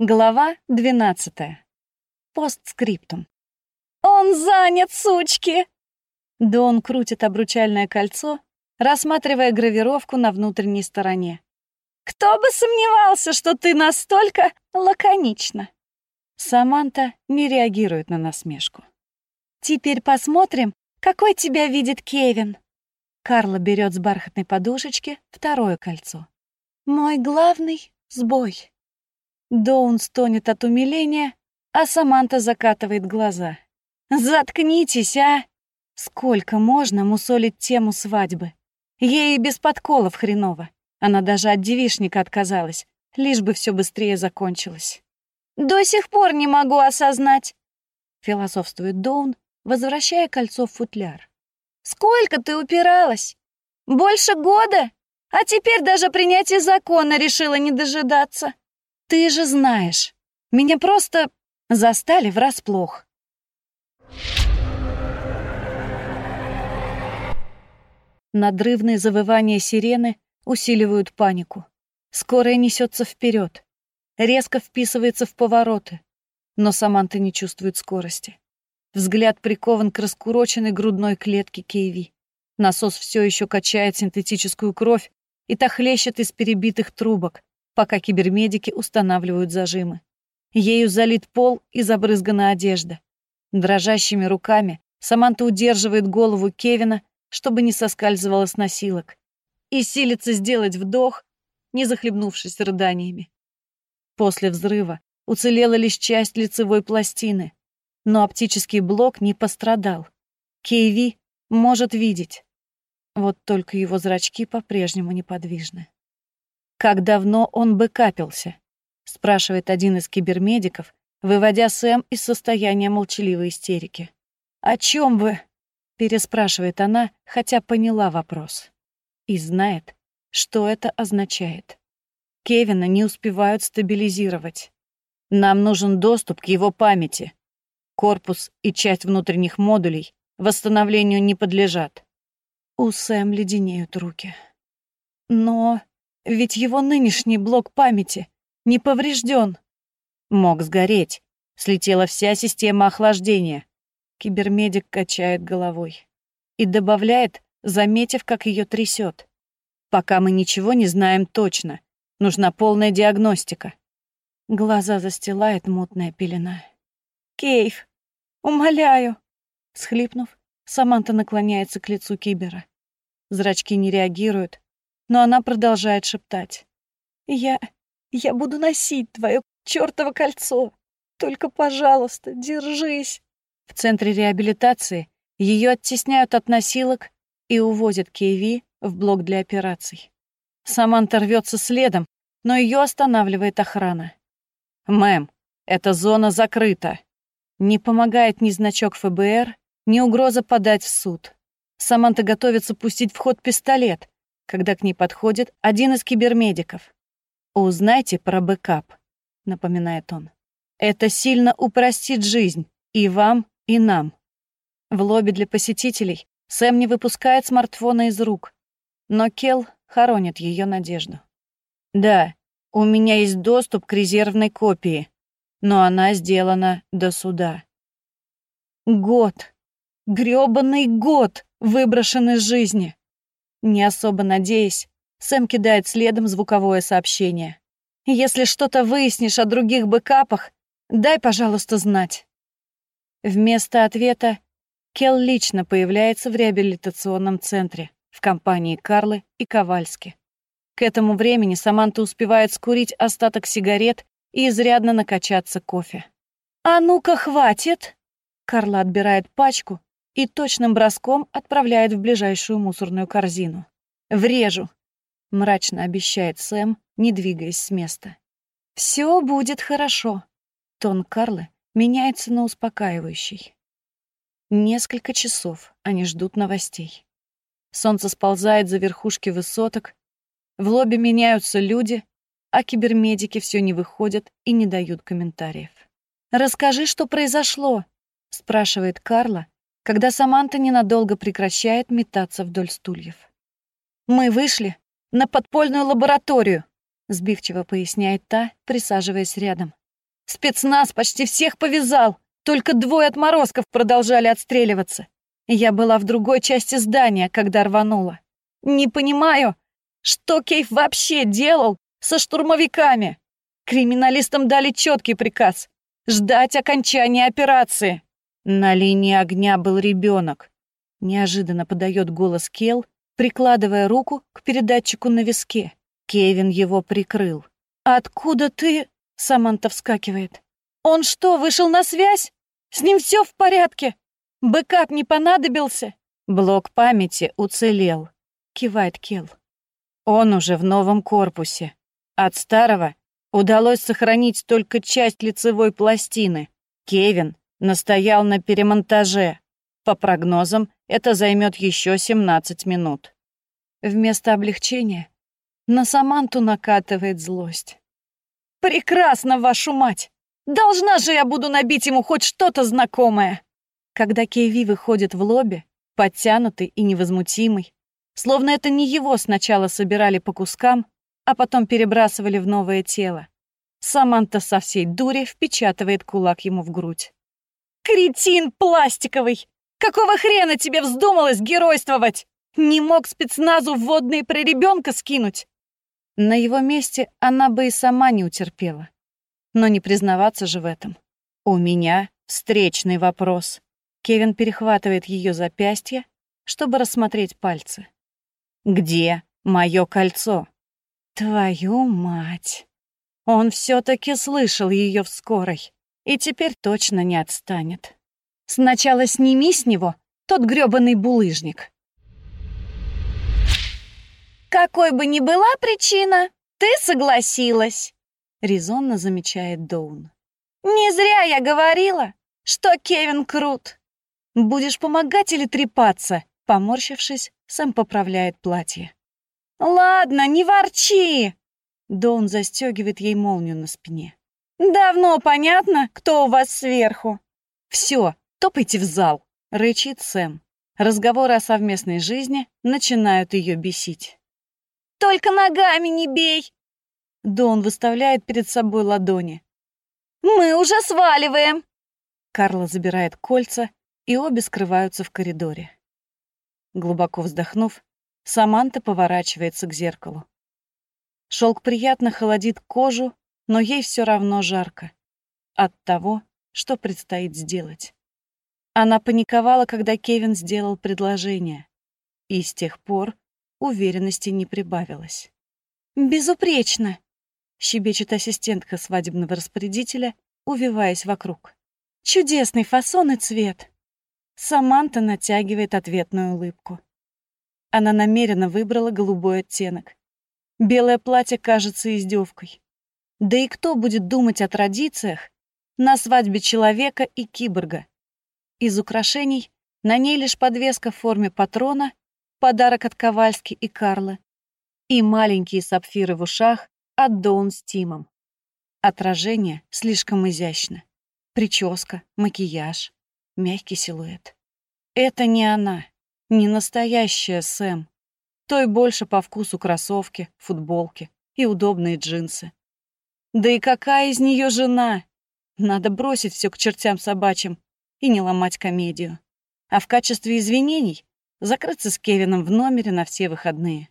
Глава 12. Постскриптум. «Он занят, сучки!» Дон крутит обручальное кольцо, рассматривая гравировку на внутренней стороне. «Кто бы сомневался, что ты настолько лаконична!» Саманта не реагирует на насмешку. «Теперь посмотрим, какой тебя видит Кевин». Карла берет с бархатной подушечки второе кольцо. «Мой главный сбой». Доун стонет от умиления, а Саманта закатывает глаза. «Заткнитесь, а! Сколько можно мусолить тему свадьбы? Ей и без подколов хреново. Она даже от девишника отказалась, лишь бы все быстрее закончилось. «До сих пор не могу осознать», — философствует Доун, возвращая кольцо в футляр. «Сколько ты упиралась? Больше года? А теперь даже принятие закона решила не дожидаться». Ты же знаешь, меня просто застали врасплох. Надрывные завывания сирены усиливают панику. Скорая несется вперед, резко вписывается в повороты, но Саманта не чувствует скорости. Взгляд прикован к раскуроченной грудной клетке Кейви. Насос все еще качает синтетическую кровь, и та из перебитых трубок, пока кибермедики устанавливают зажимы. Ею залит пол и забрызгана одежда. Дрожащими руками Саманта удерживает голову Кевина, чтобы не соскальзывала с носилок, и силится сделать вдох, не захлебнувшись рыданиями. После взрыва уцелела лишь часть лицевой пластины, но оптический блок не пострадал. Кейви может видеть. Вот только его зрачки по-прежнему неподвижны. «Как давно он бы капился?» — спрашивает один из кибермедиков, выводя Сэм из состояния молчаливой истерики. «О чем вы?» — переспрашивает она, хотя поняла вопрос. И знает, что это означает. Кевина не успевают стабилизировать. Нам нужен доступ к его памяти. Корпус и часть внутренних модулей восстановлению не подлежат. У Сэм леденеют руки. Но ведь его нынешний блок памяти не поврежден. Мог сгореть. Слетела вся система охлаждения. Кибермедик качает головой. И добавляет, заметив, как ее трясет. Пока мы ничего не знаем точно. Нужна полная диагностика. Глаза застилает мутная пелена. «Кейв, умоляю!» Схлипнув, Саманта наклоняется к лицу Кибера. Зрачки не реагируют, но она продолжает шептать. «Я... я буду носить твое чёртово кольцо. Только, пожалуйста, держись». В центре реабилитации ее оттесняют от носилок и увозят Кейви в блок для операций. Саманта рвется следом, но ее останавливает охрана. «Мэм, эта зона закрыта». Не помогает ни значок ФБР, ни угроза подать в суд. Саманта готовится пустить в ход пистолет, когда к ней подходит один из кибермедиков. «Узнайте про бэкап», — напоминает он. «Это сильно упростит жизнь и вам, и нам». В лобби для посетителей Сэм не выпускает смартфона из рук, но Келл хоронит ее надежду. «Да, у меня есть доступ к резервной копии, но она сделана до суда». Год. грёбаный год выброшен из жизни. Не особо надеясь, Сэм кидает следом звуковое сообщение. «Если что-то выяснишь о других бэкапах, дай, пожалуйста, знать». Вместо ответа Келл лично появляется в реабилитационном центре в компании Карлы и Ковальски. К этому времени Саманта успевает скурить остаток сигарет и изрядно накачаться кофе. «А ну-ка, хватит!» Карла отбирает пачку и точным броском отправляет в ближайшую мусорную корзину. «Врежу!» — мрачно обещает Сэм, не двигаясь с места. «Все будет хорошо». Тон Карлы меняется на успокаивающий. Несколько часов они ждут новостей. Солнце сползает за верхушки высоток, в лобби меняются люди, а кибермедики все не выходят и не дают комментариев. «Расскажи, что произошло», — спрашивает Карла, когда Саманта ненадолго прекращает метаться вдоль стульев. «Мы вышли на подпольную лабораторию», — сбивчиво поясняет та, присаживаясь рядом. Спецназ почти всех повязал, только двое отморозков продолжали отстреливаться. Я была в другой части здания, когда рванула. Не понимаю, что Кейв вообще делал со штурмовиками. Криминалистам дали четкий приказ — ждать окончания операции. На линии огня был ребенок. Неожиданно подает голос Кел, прикладывая руку к передатчику на виске. Кевин его прикрыл. «Откуда ты?» — Саманта вскакивает. «Он что, вышел на связь? С ним все в порядке? Бэкап не понадобился?» «Блок памяти уцелел», — кивает Кел. «Он уже в новом корпусе. От старого удалось сохранить только часть лицевой пластины. Кевин настоял на перемонтаже. По прогнозам, это займет еще 17 минут. Вместо облегчения на Саманту накатывает злость. «Прекрасно, вашу мать! Должна же я буду набить ему хоть что-то знакомое!» Когда Кейви выходит в лобби, подтянутый и невозмутимый, словно это не его сначала собирали по кускам, а потом перебрасывали в новое тело. Саманта со всей дури впечатывает кулак ему в грудь. «Кретин пластиковый! Какого хрена тебе вздумалось геройствовать? Не мог спецназу водные про ребенка скинуть?» На его месте она бы и сама не утерпела. Но не признаваться же в этом. «У меня встречный вопрос». Кевин перехватывает ее запястье, чтобы рассмотреть пальцы. «Где мое кольцо?» «Твою мать!» Он все таки слышал ее в скорой и теперь точно не отстанет. Сначала сними с него тот грёбаный булыжник. «Какой бы ни была причина, ты согласилась», — резонно замечает Доун. «Не зря я говорила, что Кевин крут. Будешь помогать или трепаться?» Поморщившись, Сэм поправляет платье. «Ладно, не ворчи!» Доун застегивает ей молнию на спине. «Давно понятно, кто у вас сверху». «Все, топайте в зал», — рычит Сэм. Разговоры о совместной жизни начинают ее бесить. «Только ногами не бей!» Дон выставляет перед собой ладони. «Мы уже сваливаем!» Карла забирает кольца, и обе скрываются в коридоре. Глубоко вздохнув, Саманта поворачивается к зеркалу. Шелк приятно холодит кожу, но ей все равно жарко от того, что предстоит сделать. Она паниковала, когда Кевин сделал предложение, и с тех пор уверенности не прибавилось. «Безупречно!» — щебечет ассистентка свадебного распорядителя, увиваясь вокруг. «Чудесный фасон и цвет!» Саманта натягивает ответную улыбку. Она намеренно выбрала голубой оттенок. Белое платье кажется издевкой. Да и кто будет думать о традициях на свадьбе человека и киборга? Из украшений на ней лишь подвеска в форме патрона, подарок от Ковальски и Карлы, и маленькие сапфиры в ушах от Доун с Тимом. Отражение слишком изящно. Прическа, макияж, мягкий силуэт. Это не она, не настоящая Сэм. Той больше по вкусу кроссовки, футболки и удобные джинсы. Да и какая из нее жена? Надо бросить все к чертям собачьим и не ломать комедию. А в качестве извинений закрыться с Кевином в номере на все выходные.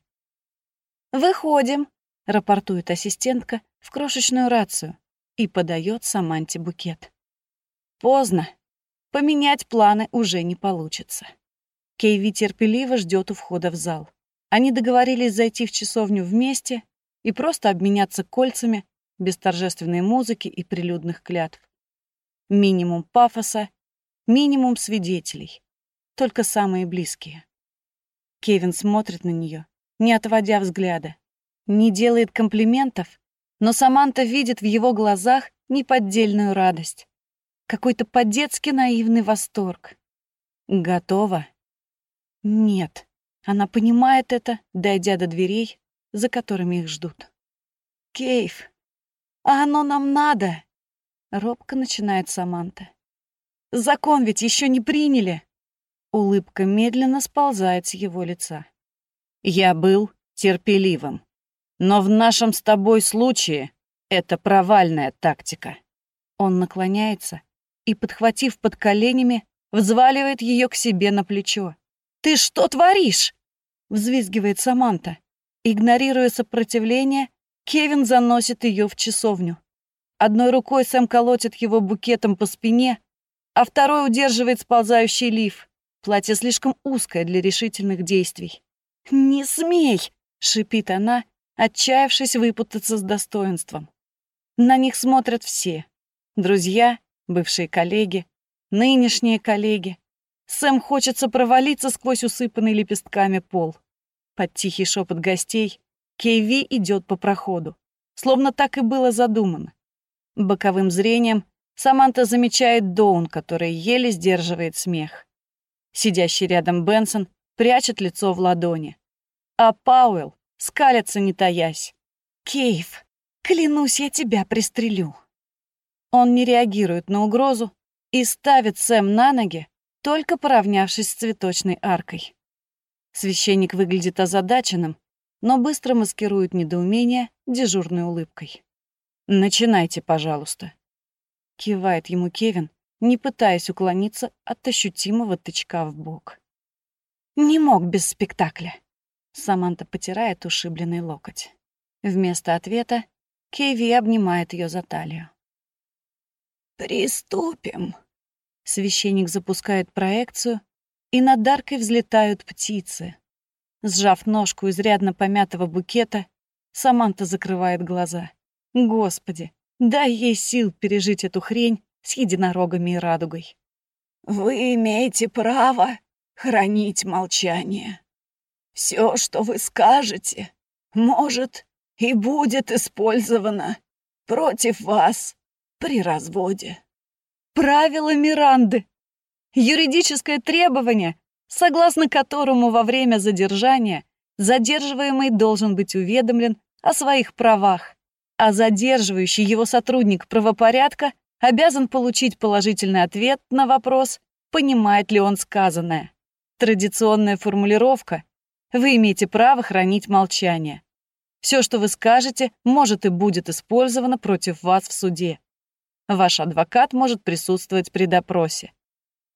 «Выходим», — рапортует ассистентка в крошечную рацию и подает Саманте букет. Поздно. Поменять планы уже не получится. Кейви терпеливо ждет у входа в зал. Они договорились зайти в часовню вместе и просто обменяться кольцами без торжественной музыки и прилюдных клятв. Минимум пафоса, минимум свидетелей, только самые близкие. Кевин смотрит на нее, не отводя взгляда, не делает комплиментов, но Саманта видит в его глазах неподдельную радость, какой-то по-детски наивный восторг. Готова? Нет. Она понимает это, дойдя до дверей, за которыми их ждут. Кейв, оно нам надо!» Робко начинает Саманта. «Закон ведь еще не приняли!» Улыбка медленно сползает с его лица. «Я был терпеливым, но в нашем с тобой случае это провальная тактика». Он наклоняется и, подхватив под коленями, взваливает ее к себе на плечо. «Ты что творишь?» — взвизгивает Саманта. Игнорируя сопротивление, Кевин заносит ее в часовню. Одной рукой Сэм колотит его букетом по спине, а второй удерживает сползающий лиф. Платье слишком узкое для решительных действий. «Не смей!» — шипит она, отчаявшись выпутаться с достоинством. На них смотрят все. Друзья, бывшие коллеги, нынешние коллеги. Сэм хочется провалиться сквозь усыпанный лепестками пол. Под тихий шепот гостей Кейви идет по проходу, словно так и было задумано. Боковым зрением Саманта замечает Доун, который еле сдерживает смех. Сидящий рядом Бенсон прячет лицо в ладони. А Пауэлл скалится, не таясь. «Кейв, клянусь, я тебя пристрелю». Он не реагирует на угрозу и ставит Сэм на ноги, только поравнявшись с цветочной аркой. Священник выглядит озадаченным, но быстро маскирует недоумение дежурной улыбкой. «Начинайте, пожалуйста», — кивает ему Кевин, не пытаясь уклониться от ощутимого тычка в бок. «Не мог без спектакля», — Саманта потирает ушибленный локоть. Вместо ответа Кеви обнимает ее за талию. «Приступим», — священник запускает проекцию, и над аркой взлетают птицы. Сжав ножку изрядно помятого букета, Саманта закрывает глаза. Господи, дай ей сил пережить эту хрень с единорогами и радугой. «Вы имеете право хранить молчание. Все, что вы скажете, может и будет использовано против вас при разводе». Правила Миранды. Юридическое требование, согласно которому во время задержания задерживаемый должен быть уведомлен о своих правах, а задерживающий его сотрудник правопорядка обязан получить положительный ответ на вопрос, понимает ли он сказанное. Традиционная формулировка «Вы имеете право хранить молчание». Все, что вы скажете, может и будет использовано против вас в суде. Ваш адвокат может присутствовать при допросе.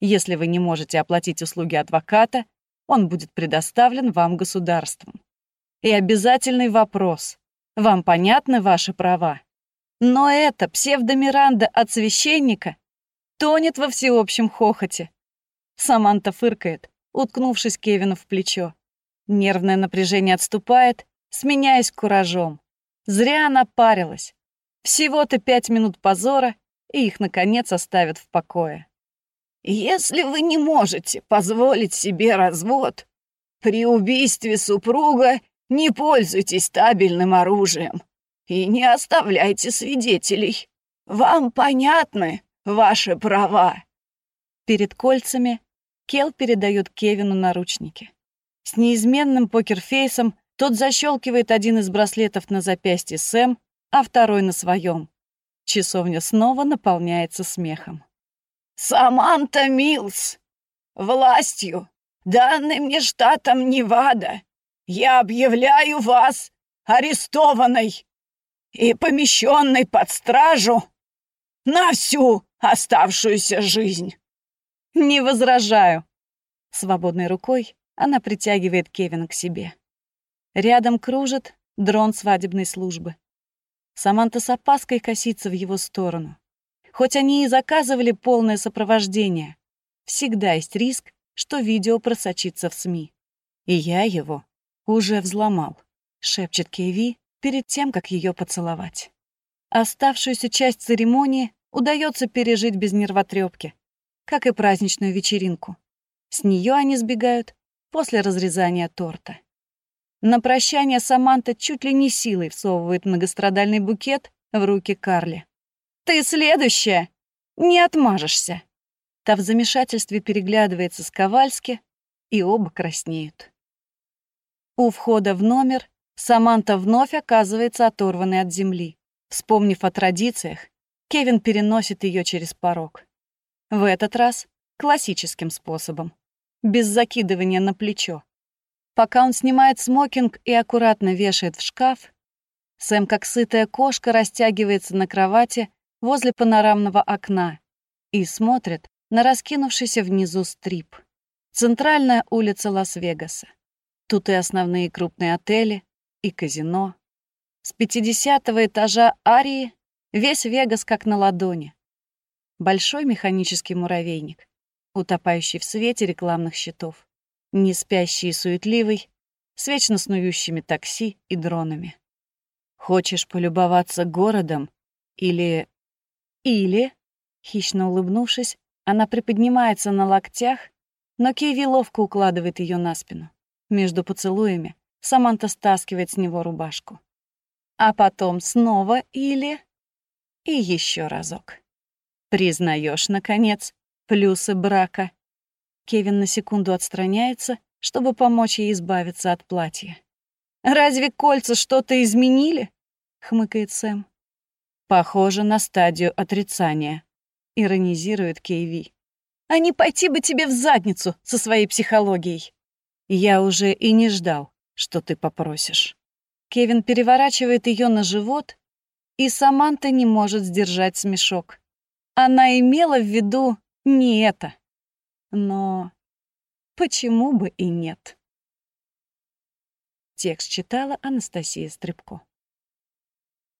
Если вы не можете оплатить услуги адвоката, он будет предоставлен вам государством. И обязательный вопрос. Вам понятны ваши права? Но это псевдомиранда от священника тонет во всеобщем хохоте. Саманта фыркает, уткнувшись Кевину в плечо. Нервное напряжение отступает, сменяясь куражом. Зря она парилась. Всего-то пять минут позора, и их, наконец, оставят в покое. Если вы не можете позволить себе развод, при убийстве супруга не пользуйтесь стабильным оружием и не оставляйте свидетелей. Вам понятны ваши права. Перед кольцами Кел передает Кевину наручники. С неизменным покерфейсом тот защелкивает один из браслетов на запястье Сэм, а второй на своем. Часовня снова наполняется смехом. Саманта Милс, властью, данной мне штатом Невада, я объявляю вас арестованной и помещенной под стражу на всю оставшуюся жизнь. Не возражаю. Свободной рукой она притягивает Кевина к себе. Рядом кружит дрон свадебной службы. Саманта с опаской косится в его сторону. Хоть они и заказывали полное сопровождение, всегда есть риск, что видео просочится в СМИ. И я его уже взломал, шепчет Кеви перед тем, как ее поцеловать. Оставшуюся часть церемонии удается пережить без нервотрепки, как и праздничную вечеринку. С нее они сбегают после разрезания торта. На прощание Саманта чуть ли не силой всовывает многострадальный букет в руки Карли. «Ты следующая! Не отмажешься!» Та в замешательстве переглядывается с Ковальски, и оба краснеют. У входа в номер Саманта вновь оказывается оторванной от земли. Вспомнив о традициях, Кевин переносит ее через порог. В этот раз классическим способом, без закидывания на плечо. Пока он снимает смокинг и аккуратно вешает в шкаф, Сэм, как сытая кошка, растягивается на кровати возле панорамного окна и смотрит на раскинувшийся внизу стрип. Центральная улица Лас-Вегаса. Тут и основные крупные отели, и казино. С 50 этажа Арии весь Вегас как на ладони. Большой механический муравейник, утопающий в свете рекламных щитов. Не спящий и суетливый, с вечно снующими такси и дронами. Хочешь полюбоваться городом или... Или... Хищно улыбнувшись, она приподнимается на локтях, но Киви ловко укладывает ее на спину. Между поцелуями Саманта стаскивает с него рубашку. А потом снова или... И еще разок. Признаешь, наконец, плюсы брака. Кевин на секунду отстраняется, чтобы помочь ей избавиться от платья. «Разве кольца что-то изменили?» — хмыкает Сэм. «Похоже на стадию отрицания», — иронизирует Кейви. «А не пойти бы тебе в задницу со своей психологией!» «Я уже и не ждал, что ты попросишь». Кевин переворачивает ее на живот, и Саманта не может сдержать смешок. Она имела в виду не это. Но почему бы и нет? Текст читала Анастасия Стрыбко.